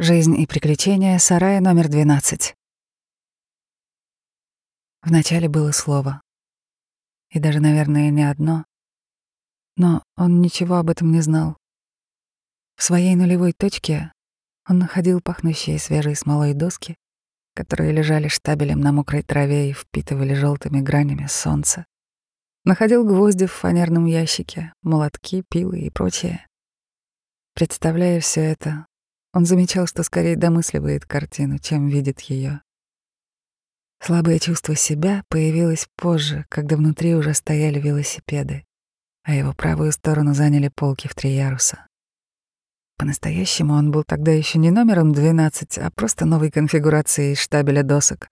Жизнь и приключения сарая номер 12. Вначале было слово. И даже, наверное, не одно. Но он ничего об этом не знал. В своей нулевой точке он находил пахнущие свежей смолой доски, которые лежали штабелем на мокрой траве и впитывали желтыми гранями солнце. Находил гвозди в фанерном ящике, молотки, пилы и прочее. Представляя все это, он замечал, что скорее домысливает картину, чем видит ее. Слабое чувство себя появилось позже, когда внутри уже стояли велосипеды, а его правую сторону заняли полки в три яруса. По-настоящему он был тогда еще не номером 12, а просто новой конфигурацией штабеля досок.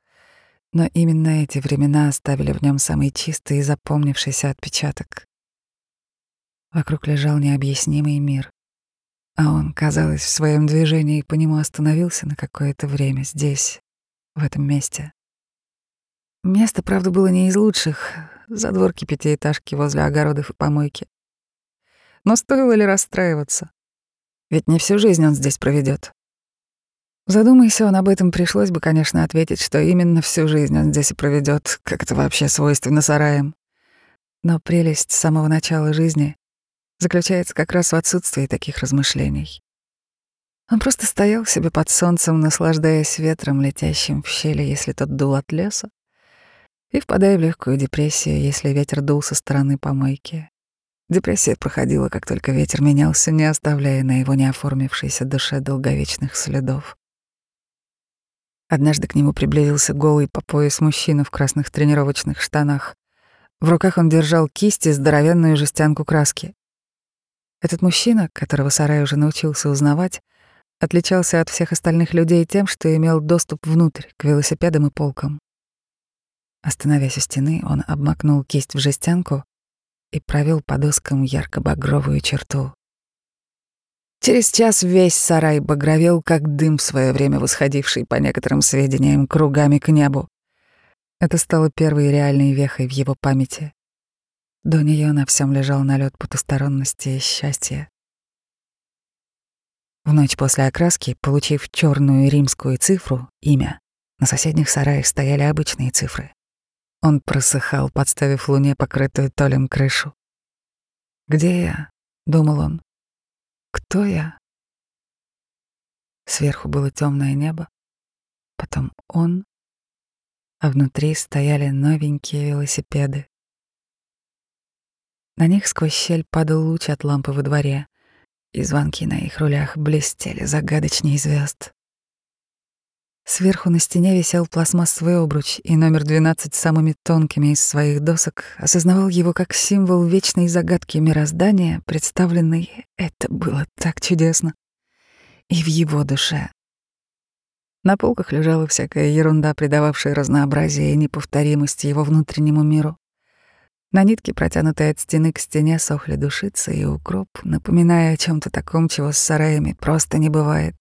Но именно эти времена оставили в нем самый чистый и запомнившийся отпечаток. Вокруг лежал необъяснимый мир. А он, казалось, в своем движении по нему остановился на какое-то время здесь, в этом месте. Место, правда, было не из лучших, задворки пятиэтажки возле огородов и помойки. Но стоило ли расстраиваться? Ведь не всю жизнь он здесь проведет. Задумайся он об этом, пришлось бы, конечно, ответить, что именно всю жизнь он здесь и проведет, как это вообще свойственно сараям. Но прелесть самого начала жизни заключается как раз в отсутствии таких размышлений. Он просто стоял себе под солнцем, наслаждаясь ветром, летящим в щели, если тот дул от леса, и впадая в легкую депрессию, если ветер дул со стороны помойки. Депрессия проходила, как только ветер менялся, не оставляя на его неоформившейся душе долговечных следов. Однажды к нему приблизился голый по пояс мужчина в красных тренировочных штанах. В руках он держал кисть и здоровенную жестянку краски. Этот мужчина, которого Сарай уже научился узнавать, отличался от всех остальных людей тем, что имел доступ внутрь, к велосипедам и полкам. Остановясь у стены, он обмакнул кисть в жестянку и провел по доскам ярко-багровую черту. Через час весь сарай багровел, как дым в свое время восходивший, по некоторым сведениям, кругами к небу. Это стало первой реальной вехой в его памяти. До нее на всем лежал налет потусторонности и счастья. В ночь после окраски, получив черную римскую цифру, имя, на соседних сараях стояли обычные цифры. Он просыхал, подставив луне покрытую толем крышу. «Где я?» — думал он. «Кто я?» Сверху было темное небо, потом он, а внутри стояли новенькие велосипеды. На них сквозь щель падал луч от лампы во дворе, и звонки на их рулях блестели загадочней звезд. Сверху на стене висел пластмассовый обруч, и номер 12 самыми тонкими из своих досок осознавал его как символ вечной загадки мироздания, представленный «это было так чудесно» и в его душе. На полках лежала всякая ерунда, придававшая разнообразие и неповторимость его внутреннему миру. На нитке, протянутой от стены к стене, сохли душица и укроп, напоминая о чем то таком, чего с сараями просто не бывает.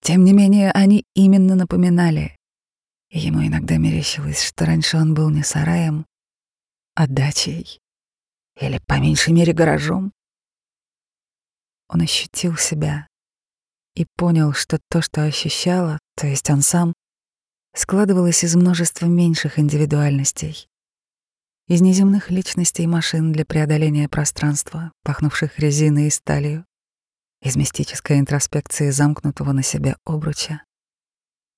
Тем не менее, они именно напоминали. И ему иногда мерещилось, что раньше он был не сараем, а дачей. Или, по меньшей мере, гаражом. Он ощутил себя и понял, что то, что ощущало, то есть он сам, складывалось из множества меньших индивидуальностей. Из неземных личностей машин для преодоления пространства, пахнувших резиной и сталью, из мистической интроспекции замкнутого на себя обруча,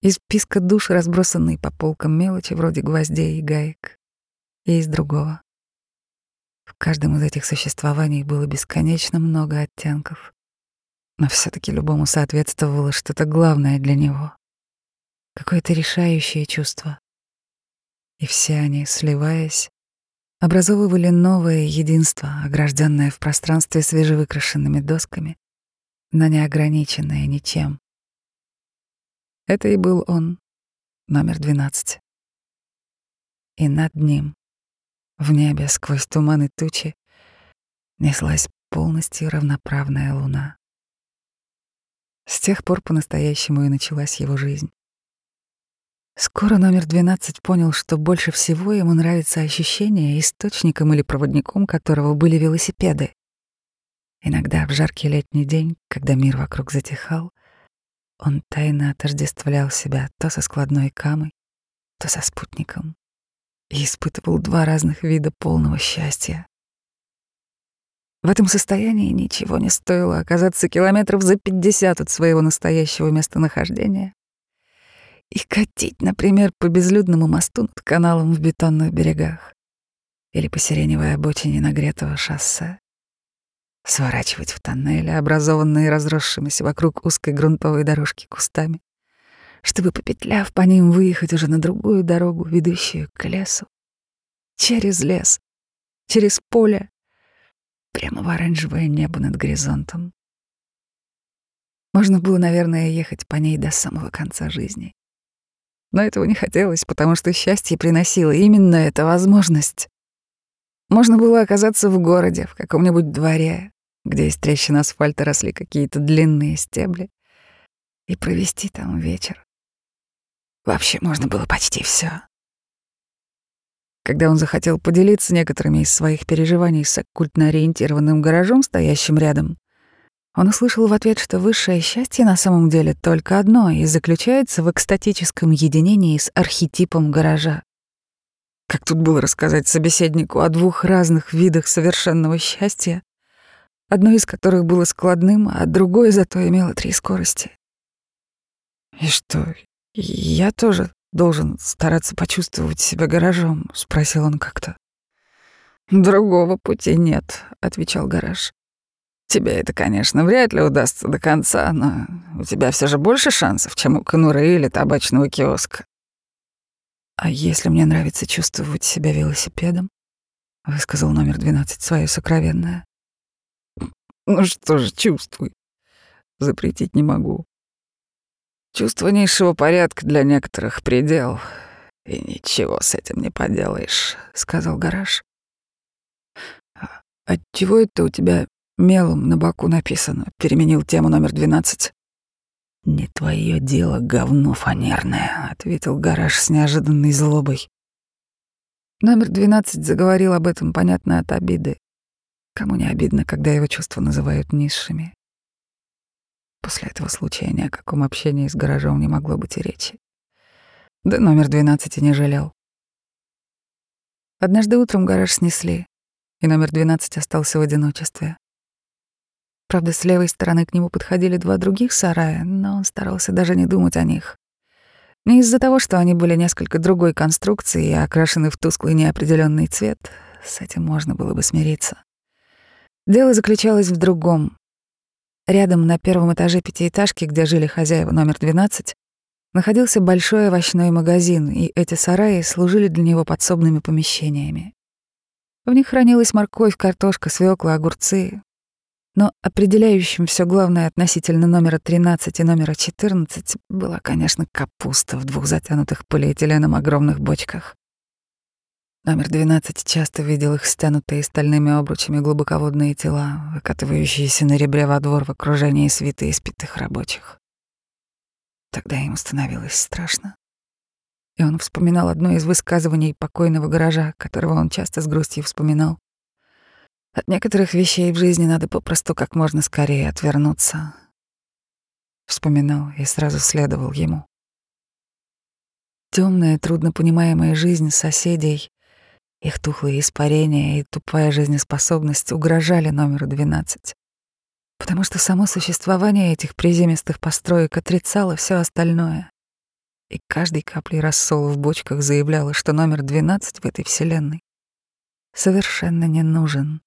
из списка душ, разбросанной по полкам мелочи вроде гвоздей и гаек, и из другого. В каждом из этих существований было бесконечно много оттенков, но все таки любому соответствовало что-то главное для него, какое-то решающее чувство. И все они, сливаясь, образовывали новое единство, огражденное в пространстве свежевыкрашенными досками, но не ограниченное ничем. Это и был он, номер двенадцать. И над ним, в небе сквозь туман и тучи, неслась полностью равноправная луна. С тех пор по-настоящему и началась его жизнь. Скоро номер 12 понял, что больше всего ему нравится ощущение, источником или проводником которого были велосипеды. Иногда в жаркий летний день, когда мир вокруг затихал, Он тайно отождествлял себя то со складной камой, то со спутником и испытывал два разных вида полного счастья. В этом состоянии ничего не стоило оказаться километров за пятьдесят от своего настоящего местонахождения и катить, например, по безлюдному мосту над каналом в бетонных берегах или по сиреневой обочине нагретого шоссе, сворачивать в тоннели, образованные разросшимися вокруг узкой грунтовой дорожки кустами, чтобы, попетляв по ним, выехать уже на другую дорогу, ведущую к лесу, через лес, через поле, прямо в оранжевое небо над горизонтом. Можно было, наверное, ехать по ней до самого конца жизни. Но этого не хотелось, потому что счастье приносило именно эта возможность. Можно было оказаться в городе, в каком-нибудь дворе, где из трещин асфальта росли какие-то длинные стебли, и провести там вечер. Вообще можно было почти все. Когда он захотел поделиться некоторыми из своих переживаний с оккультно ориентированным гаражом, стоящим рядом, он услышал в ответ, что высшее счастье на самом деле только одно и заключается в экстатическом единении с архетипом гаража. Как тут было рассказать собеседнику о двух разных видах совершенного счастья, одно из которых было складным, а другое зато имело три скорости? И что, я тоже должен стараться почувствовать себя гаражом, спросил он как-то. Другого пути нет, отвечал гараж. Тебе это, конечно, вряд ли удастся до конца, но у тебя все же больше шансов, чем у конуры или табачного киоска. А если мне нравится чувствовать себя велосипедом? Высказал номер 12 свое сокровенное. Ну что же, чувствуй. Запретить не могу. Чувство низшего порядка для некоторых предел, и ничего с этим не поделаешь, сказал гараж. «А Отчего это у тебя мелом на боку написано? Переменил тему номер двенадцать. Не твое дело, говно фанерное, ответил гараж с неожиданной злобой. Номер двенадцать заговорил об этом, понятно, от обиды. Кому не обидно, когда его чувства называют низшими? После этого случая ни о каком общении с гаражом не могло быть и речи. Да номер 12 и не жалел. Однажды утром гараж снесли, и номер 12 остался в одиночестве. Правда, с левой стороны к нему подходили два других сарая, но он старался даже не думать о них. Не из-за того, что они были несколько другой конструкции и окрашены в тусклый неопределенный цвет, с этим можно было бы смириться. Дело заключалось в другом. Рядом на первом этаже пятиэтажки, где жили хозяева номер 12, находился большой овощной магазин, и эти сараи служили для него подсобными помещениями. В них хранилась морковь, картошка, свекла, огурцы. Но определяющим все главное относительно номера 13 и номера 14 была, конечно, капуста в двух затянутых полиэтиленом огромных бочках. Номер 12 часто видел их стянутые стальными обручами глубоководные тела, выкатывающиеся на ребре во двор в окружении свиты испитых рабочих. Тогда ему становилось страшно. И он вспоминал одно из высказываний покойного гаража, которого он часто с грустью вспоминал. От некоторых вещей в жизни надо попросту как можно скорее отвернуться. Вспоминал и сразу следовал ему. Темная, труднопонимаемая жизнь соседей их тухлые испарения и тупая жизнеспособность угрожали номеру 12. Потому что само существование этих приземистых построек отрицало все остальное. И каждой каплей рассола в бочках заявляло, что номер 12 в этой вселенной совершенно не нужен.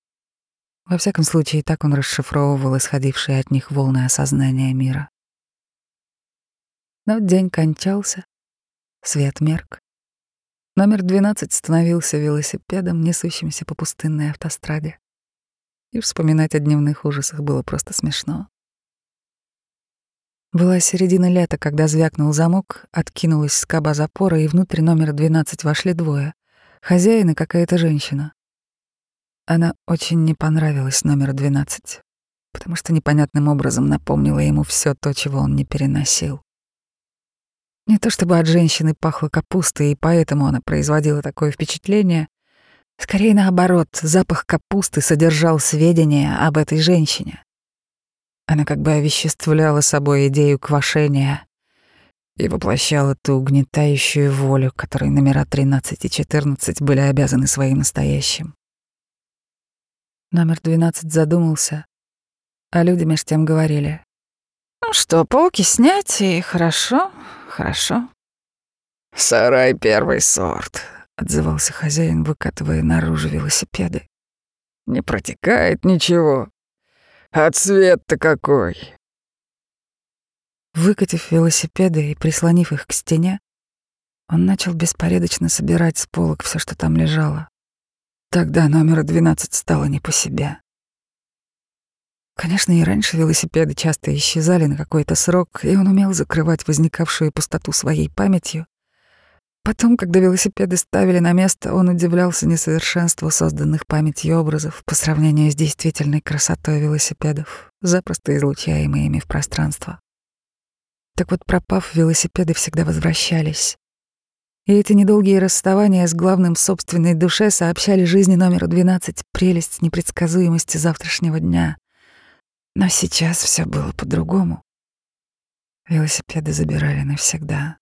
Во всяком случае, так он расшифровывал исходившие от них волны осознания мира. Но день кончался, свет мерк, Номер 12 становился велосипедом, несущимся по пустынной автостраде. И вспоминать о дневных ужасах было просто смешно. Была середина лета, когда звякнул замок, откинулась скоба запора, и внутрь номера 12 вошли двое — хозяин и какая-то женщина. Она очень не понравилась номеру 12, потому что непонятным образом напомнила ему все то, чего он не переносил. Не то чтобы от женщины пахло капустой, и поэтому она производила такое впечатление. Скорее наоборот, запах капусты содержал сведения об этой женщине. Она как бы овеществляла собой идею квашения и воплощала ту угнетающую волю, которой номера 13 и 14 были обязаны своим настоящим. Номер 12 задумался, а люди меж тем говорили. «Ну что, полки снять, и хорошо, хорошо». «Сарай первый сорт», — отзывался хозяин, выкатывая наружу велосипеды. «Не протекает ничего. А цвет-то какой!» Выкатив велосипеды и прислонив их к стене, он начал беспорядочно собирать с полок все, что там лежало. Тогда номер 12 стало не по себе. Конечно, и раньше велосипеды часто исчезали на какой-то срок, и он умел закрывать возникавшую пустоту своей памятью. Потом, когда велосипеды ставили на место, он удивлялся несовершенству созданных памятью образов по сравнению с действительной красотой велосипедов, запросто излучаемыми в пространство. Так вот, пропав, велосипеды всегда возвращались. И эти недолгие расставания с главным собственной душе сообщали жизни номеру 12 прелесть непредсказуемости завтрашнего дня. Но сейчас все было по-другому. Велосипеды забирали навсегда.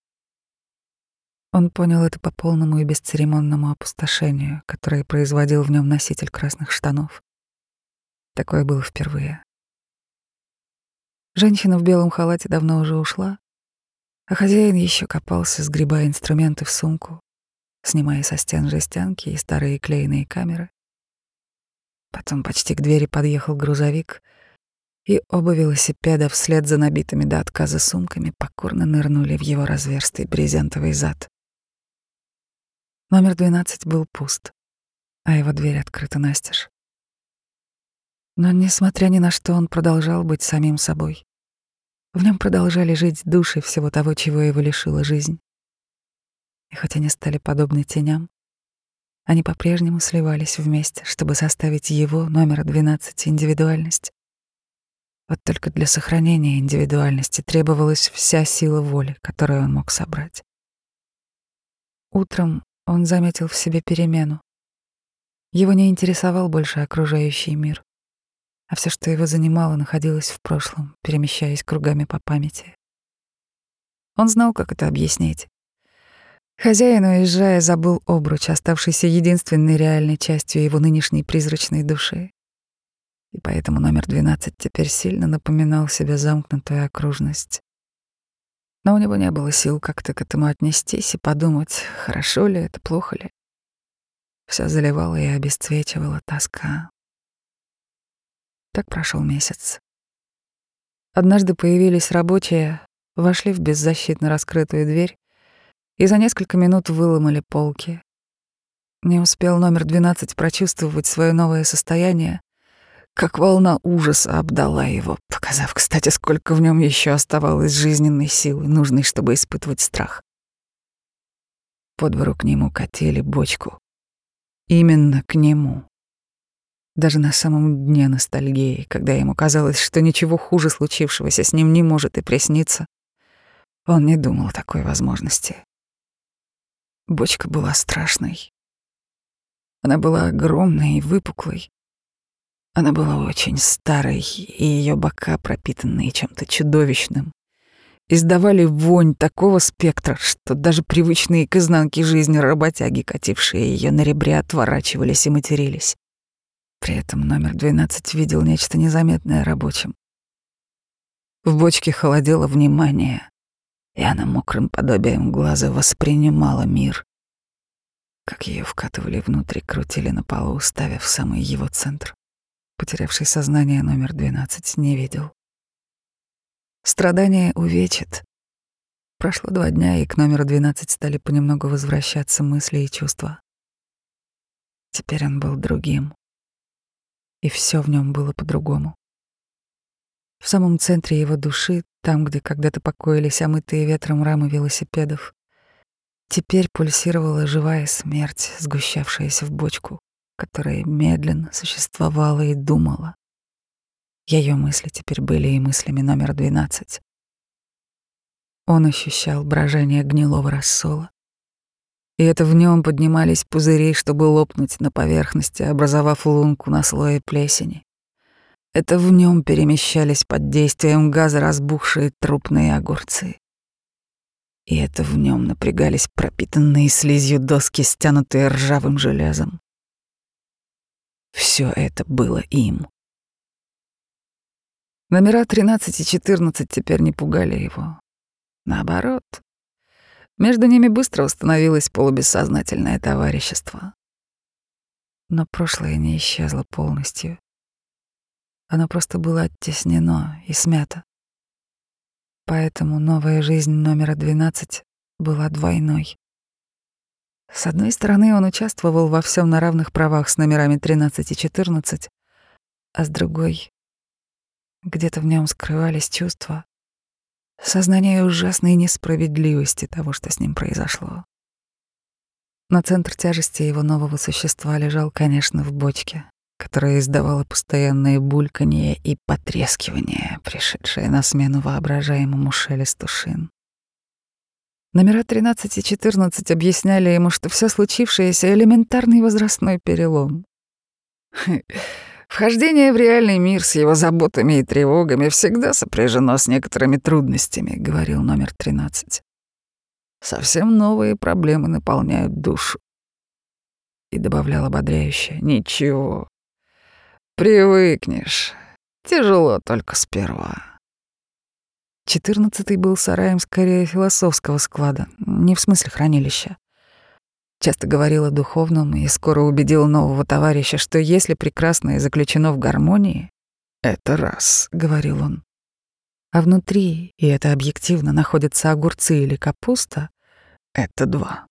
Он понял это по полному и бесцеремонному опустошению, которое производил в нем носитель красных штанов. Такое было впервые. Женщина в белом халате давно уже ушла, а хозяин еще копался, сгребая инструменты в сумку, снимая со стен жестянки и старые клееные камеры. Потом почти к двери подъехал грузовик, и оба велосипеда вслед за набитыми до отказа сумками покорно нырнули в его разверстый брезентовый зад. Номер 12 был пуст, а его дверь открыта настежь. Но, несмотря ни на что, он продолжал быть самим собой. В нем продолжали жить души всего того, чего его лишила жизнь. И хоть они стали подобны теням, они по-прежнему сливались вместе, чтобы составить его, номера 12, индивидуальность. Вот только для сохранения индивидуальности требовалась вся сила воли, которую он мог собрать. Утром он заметил в себе перемену. Его не интересовал больше окружающий мир а все, что его занимало, находилось в прошлом, перемещаясь кругами по памяти. Он знал, как это объяснить. Хозяин, уезжая, забыл обруч, оставшийся единственной реальной частью его нынешней призрачной души. И поэтому номер 12 теперь сильно напоминал себе замкнутую окружность. Но у него не было сил как-то к этому отнестись и подумать, хорошо ли это, плохо ли. Все заливало и обесцвечивала тоска. Так прошел месяц. Однажды появились рабочие, вошли в беззащитно раскрытую дверь и за несколько минут выломали полки. Не успел номер 12 прочувствовать свое новое состояние, как волна ужаса обдала его, показав, кстати, сколько в нем еще оставалось жизненной силы, нужной, чтобы испытывать страх. По двору к нему катили бочку. Именно к нему даже на самом дне ностальгии, когда ему казалось, что ничего хуже случившегося с ним не может и присниться, он не думал о такой возможности. Бочка была страшной. Она была огромной и выпуклой. Она была очень старой, и ее бока, пропитанные чем-то чудовищным, издавали вонь такого спектра, что даже привычные к изнанке жизни работяги, катившие ее на ребре, отворачивались и матерились. При этом номер 12 видел нечто незаметное рабочим. В бочке холодело внимание, и она мокрым подобием глаза воспринимала мир. Как ее вкатывали внутрь, крутили на полу, уставив в самый его центр. Потерявший сознание номер 12 не видел. Страдание увечит. Прошло два дня, и к номеру 12 стали понемногу возвращаться мысли и чувства. Теперь он был другим и все в нем было по-другому. В самом центре его души, там, где когда-то покоились омытые ветром рамы велосипедов, теперь пульсировала живая смерть, сгущавшаяся в бочку, которая медленно существовала и думала. Ее мысли теперь были и мыслями номер двенадцать. Он ощущал брожение гнилого рассола, и это в нем поднимались пузыри, чтобы лопнуть на поверхности, образовав лунку на слое плесени. Это в нем перемещались под действием газа разбухшие трупные огурцы. И это в нем напрягались пропитанные слизью доски, стянутые ржавым железом. Все это было им. Номера 13 и 14 теперь не пугали его. Наоборот, между ними быстро установилось полубессознательное товарищество. Но прошлое не исчезло полностью. Оно просто было оттеснено и смято. Поэтому новая жизнь номера 12 была двойной. С одной стороны, он участвовал во всем на равных правах с номерами 13 и 14, а с другой — где-то в нем скрывались чувства, сознание ужасной несправедливости того, что с ним произошло. Но центр тяжести его нового существа лежал, конечно, в бочке, которая издавала постоянное бульканье и потрескивание, пришедшее на смену воображаемому шелесту шин. Номера 13 и 14 объясняли ему, что все случившееся — элементарный возрастной перелом. Вхождение в реальный мир с его заботами и тревогами всегда сопряжено с некоторыми трудностями, говорил номер 13. Совсем новые проблемы наполняют душу. И добавлял ободряюще: "Ничего. Привыкнешь. Тяжело только сперва". Четырнадцатый был сараем скорее философского склада, не в смысле хранилища. Часто говорил о духовном и скоро убедил нового товарища, что если прекрасное заключено в гармонии, это раз, — говорил он. А внутри, и это объективно, находятся огурцы или капуста, это два.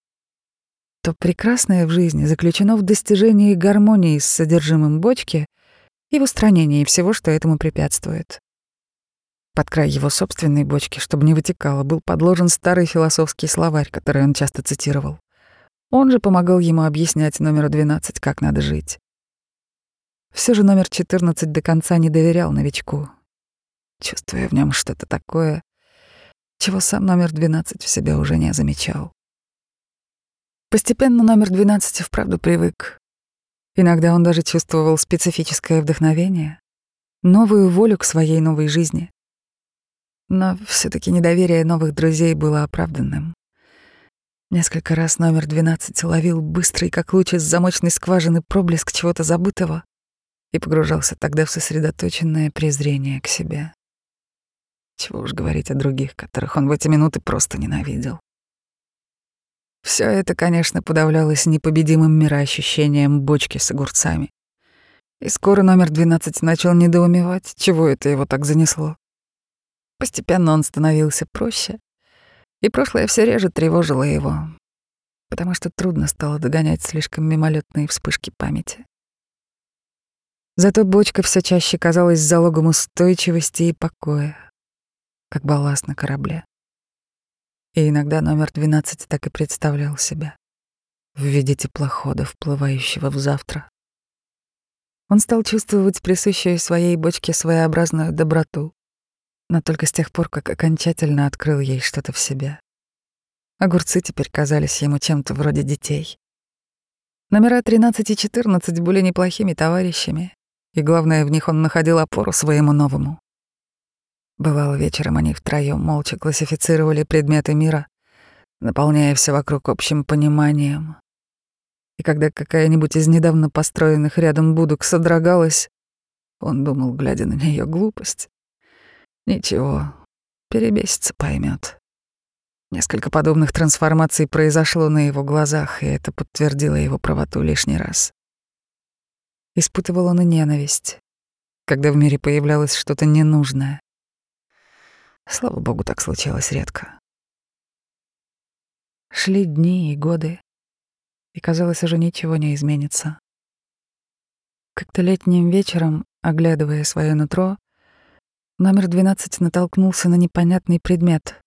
То прекрасное в жизни заключено в достижении гармонии с содержимым бочки и в устранении всего, что этому препятствует. Под край его собственной бочки, чтобы не вытекало, был подложен старый философский словарь, который он часто цитировал. Он же помогал ему объяснять номеру 12, как надо жить. Все же номер 14 до конца не доверял новичку, чувствуя в нем что-то такое, чего сам номер 12 в себе уже не замечал. Постепенно номер 12 вправду привык. Иногда он даже чувствовал специфическое вдохновение, новую волю к своей новой жизни. Но все таки недоверие новых друзей было оправданным. Несколько раз номер 12 ловил быстрый, как луч из замочной скважины, проблеск чего-то забытого и погружался тогда в сосредоточенное презрение к себе. Чего уж говорить о других, которых он в эти минуты просто ненавидел. Все это, конечно, подавлялось непобедимым мироощущением бочки с огурцами. И скоро номер 12 начал недоумевать, чего это его так занесло. Постепенно он становился проще, и прошлое все реже тревожило его, потому что трудно стало догонять слишком мимолетные вспышки памяти. Зато бочка все чаще казалась залогом устойчивости и покоя, как балласт на корабле. И иногда номер 12 так и представлял себя в виде теплохода, вплывающего в завтра. Он стал чувствовать присущую своей бочке своеобразную доброту, но только с тех пор, как окончательно открыл ей что-то в себе. Огурцы теперь казались ему чем-то вроде детей. Номера 13 и 14 были неплохими товарищами, и главное, в них он находил опору своему новому. Бывало, вечером они втроем молча классифицировали предметы мира, наполняя все вокруг общим пониманием. И когда какая-нибудь из недавно построенных рядом будок содрогалась, он думал, глядя на нее глупость. Ничего, перебесится, поймет. Несколько подобных трансформаций произошло на его глазах, и это подтвердило его правоту лишний раз. Испытывал он и ненависть, когда в мире появлялось что-то ненужное. Слава богу, так случалось редко. Шли дни и годы, и казалось, уже ничего не изменится. Как-то летним вечером, оглядывая свое нутро, Номер 12 натолкнулся на непонятный предмет.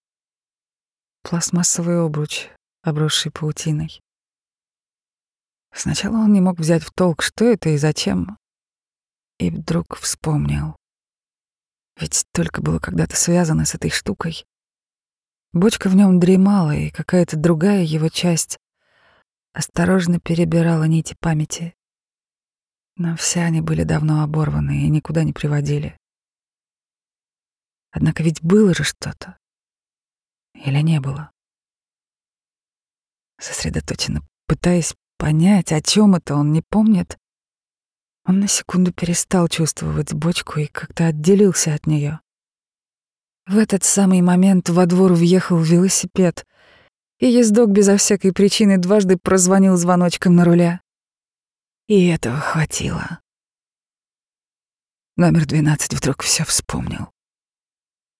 Пластмассовый обруч, обросший паутиной. Сначала он не мог взять в толк, что это и зачем. И вдруг вспомнил. Ведь только было когда-то связано с этой штукой. Бочка в нем дремала, и какая-то другая его часть осторожно перебирала нити памяти. Но все они были давно оборваны и никуда не приводили. Однако ведь было же что-то. Или не было? Сосредоточенно пытаясь понять, о чем это он не помнит, он на секунду перестал чувствовать бочку и как-то отделился от нее. В этот самый момент во двор въехал велосипед, и ездок безо всякой причины дважды прозвонил звоночком на руля. И этого хватило. Номер 12 вдруг все вспомнил.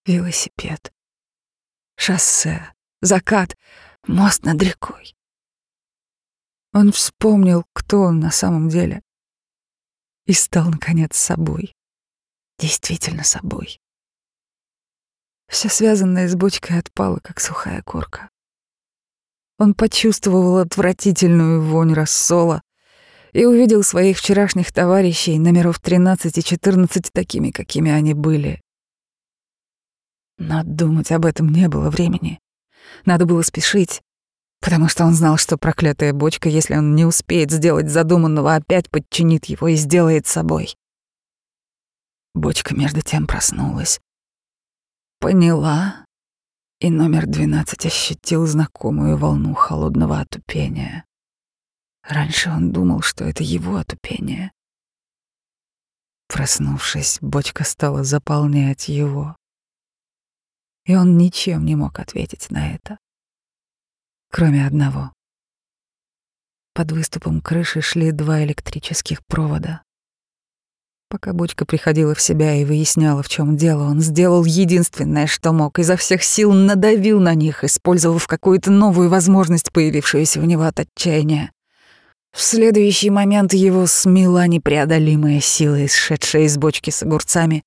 Велосипед. Шоссе. Закат. Мост над рекой. Он вспомнил, кто он на самом деле. И стал, наконец, собой. Действительно собой. Все связанное с бочкой отпало, как сухая корка. Он почувствовал отвратительную вонь рассола и увидел своих вчерашних товарищей, номеров 13 и 14, такими, какими они были. Но думать об этом не было времени. Надо было спешить, потому что он знал, что проклятая бочка, если он не успеет сделать задуманного, опять подчинит его и сделает собой. Бочка между тем проснулась Поняла. И номер двенадцать ощутил знакомую волну холодного отупения. Раньше он думал, что это его отупение. Проснувшись, бочка стала заполнять его. И он ничем не мог ответить на это. Кроме одного. Под выступом крыши шли два электрических провода. Пока бочка приходила в себя и выясняла, в чем дело, он сделал единственное, что мог, изо всех сил надавил на них, использовав какую-то новую возможность, появившуюся у него от отчаяния. В следующий момент его смела непреодолимая сила, исшедшая из бочки с огурцами,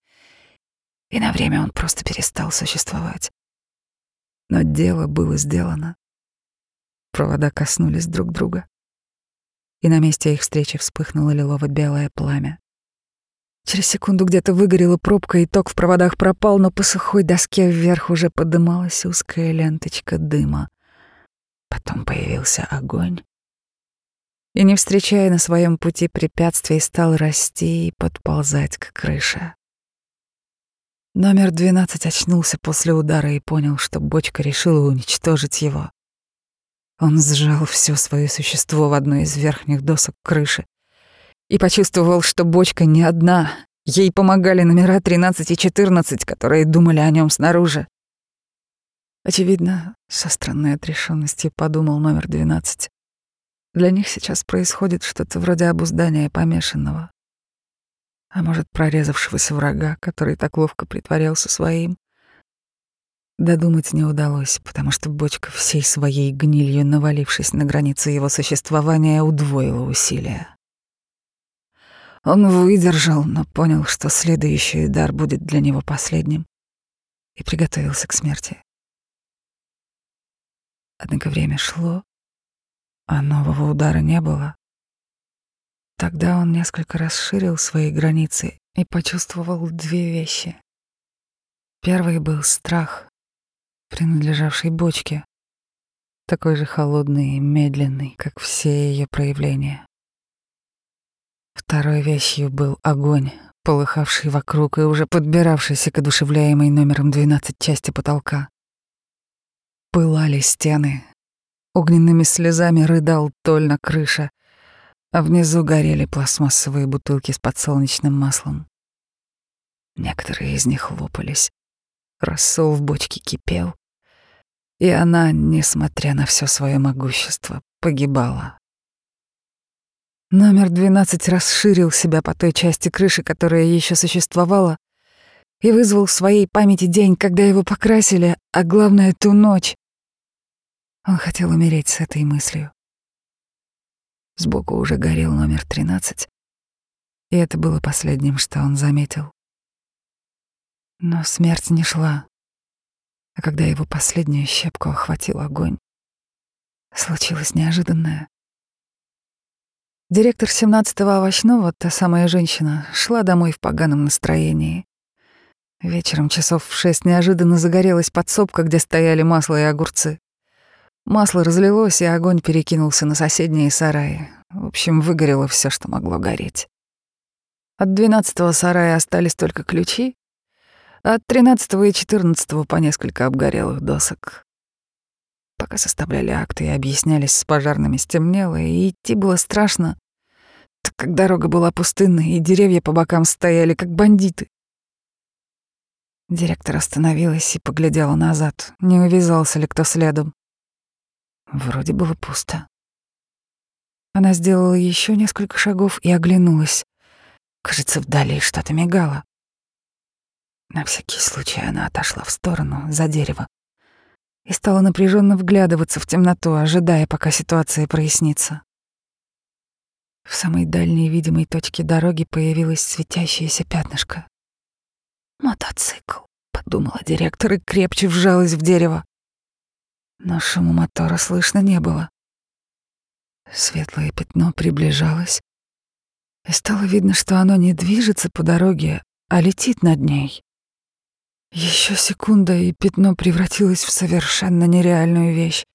и на время он просто перестал существовать. Но дело было сделано. Провода коснулись друг друга, и на месте их встречи вспыхнуло лилово-белое пламя. Через секунду где-то выгорела пробка, и ток в проводах пропал, но по сухой доске вверх уже подымалась узкая ленточка дыма. Потом появился огонь. И, не встречая на своем пути препятствий, стал расти и подползать к крыше. Номер 12 очнулся после удара и понял, что бочка решила уничтожить его. Он сжал все свое существо в одной из верхних досок крыши и почувствовал, что бочка не одна. Ей помогали номера 13 и 14, которые думали о нем снаружи. Очевидно, со странной отрешенностью подумал номер 12. Для них сейчас происходит что-то вроде обуздания помешанного. А может, прорезавшегося врага, который так ловко притворялся своим. Додумать не удалось, потому что бочка всей своей гнилью, навалившись на границу его существования, удвоила усилия. Он выдержал, но понял, что следующий удар будет для него последним, и приготовился к смерти. Однако время шло, а нового удара не было. Тогда он несколько расширил свои границы и почувствовал две вещи. Первый был страх, принадлежавший бочке, такой же холодный и медленный, как все ее проявления. Второй вещью был огонь, полыхавший вокруг и уже подбиравшийся к одушевляемой номером 12 части потолка. Пылали стены. Огненными слезами рыдал Толь на крыше, а внизу горели пластмассовые бутылки с подсолнечным маслом. Некоторые из них лопались. Рассол в бочке кипел, и она, несмотря на все свое могущество, погибала Номер 12 расширил себя по той части крыши, которая еще существовала, и вызвал в своей памяти день, когда его покрасили, а главное — ту ночь. Он хотел умереть с этой мыслью. Сбоку уже горел номер 13, и это было последним, что он заметил. Но смерть не шла, а когда его последнюю щепку охватил огонь, случилось неожиданное. Директор 17-го овощного, та самая женщина, шла домой в поганом настроении. Вечером часов в шесть неожиданно загорелась подсобка, где стояли масло и огурцы. Масло разлилось, и огонь перекинулся на соседние сараи. В общем, выгорело все, что могло гореть. От двенадцатого сарая остались только ключи, а от тринадцатого и четырнадцатого по несколько обгорелых досок. Пока составляли акты и объяснялись с пожарными, стемнело, и идти было страшно, так как дорога была пустынной, и деревья по бокам стояли, как бандиты. Директор остановилась и поглядела назад, не увязался ли кто следом. Вроде было пусто. Она сделала еще несколько шагов и оглянулась. Кажется, вдали что-то мигало. На всякий случай она отошла в сторону, за дерево, и стала напряженно вглядываться в темноту, ожидая, пока ситуация прояснится. В самой дальней видимой точке дороги появилось светящееся пятнышко. «Мотоцикл», — подумала директор и крепче вжалась в дерево. Но шума мотора слышно не было. Светлое пятно приближалось, и стало видно, что оно не движется по дороге, а летит над ней. Еще секунда, и пятно превратилось в совершенно нереальную вещь.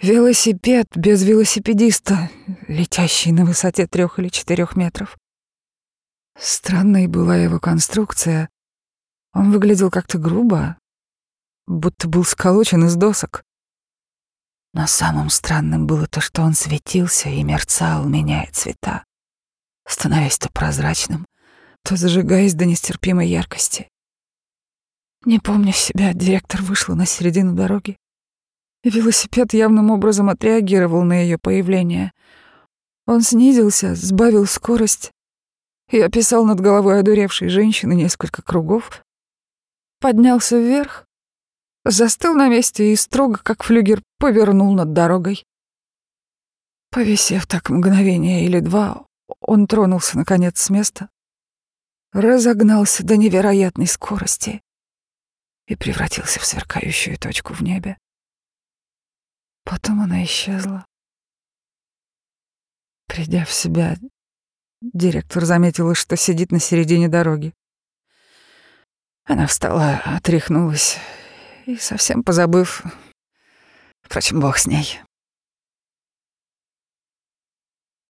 Велосипед без велосипедиста, летящий на высоте трех или четырех метров. Странной была его конструкция. Он выглядел как-то грубо, будто был сколочен из досок. Но самым странным было то, что он светился и мерцал, меняя цвета, становясь то прозрачным, то зажигаясь до нестерпимой яркости. Не помня себя, директор вышла на середину дороги. Велосипед явным образом отреагировал на ее появление. Он снизился, сбавил скорость и описал над головой одуревшей женщины несколько кругов, поднялся вверх, застыл на месте и строго, как флюгер, повернул над дорогой. Повисев так мгновение или два, он тронулся, наконец, с места, разогнался до невероятной скорости и превратился в сверкающую точку в небе. Потом она исчезла. Придя в себя, директор заметила, что сидит на середине дороги. Она встала, отряхнулась и, совсем позабыв, впрочем, бог с ней,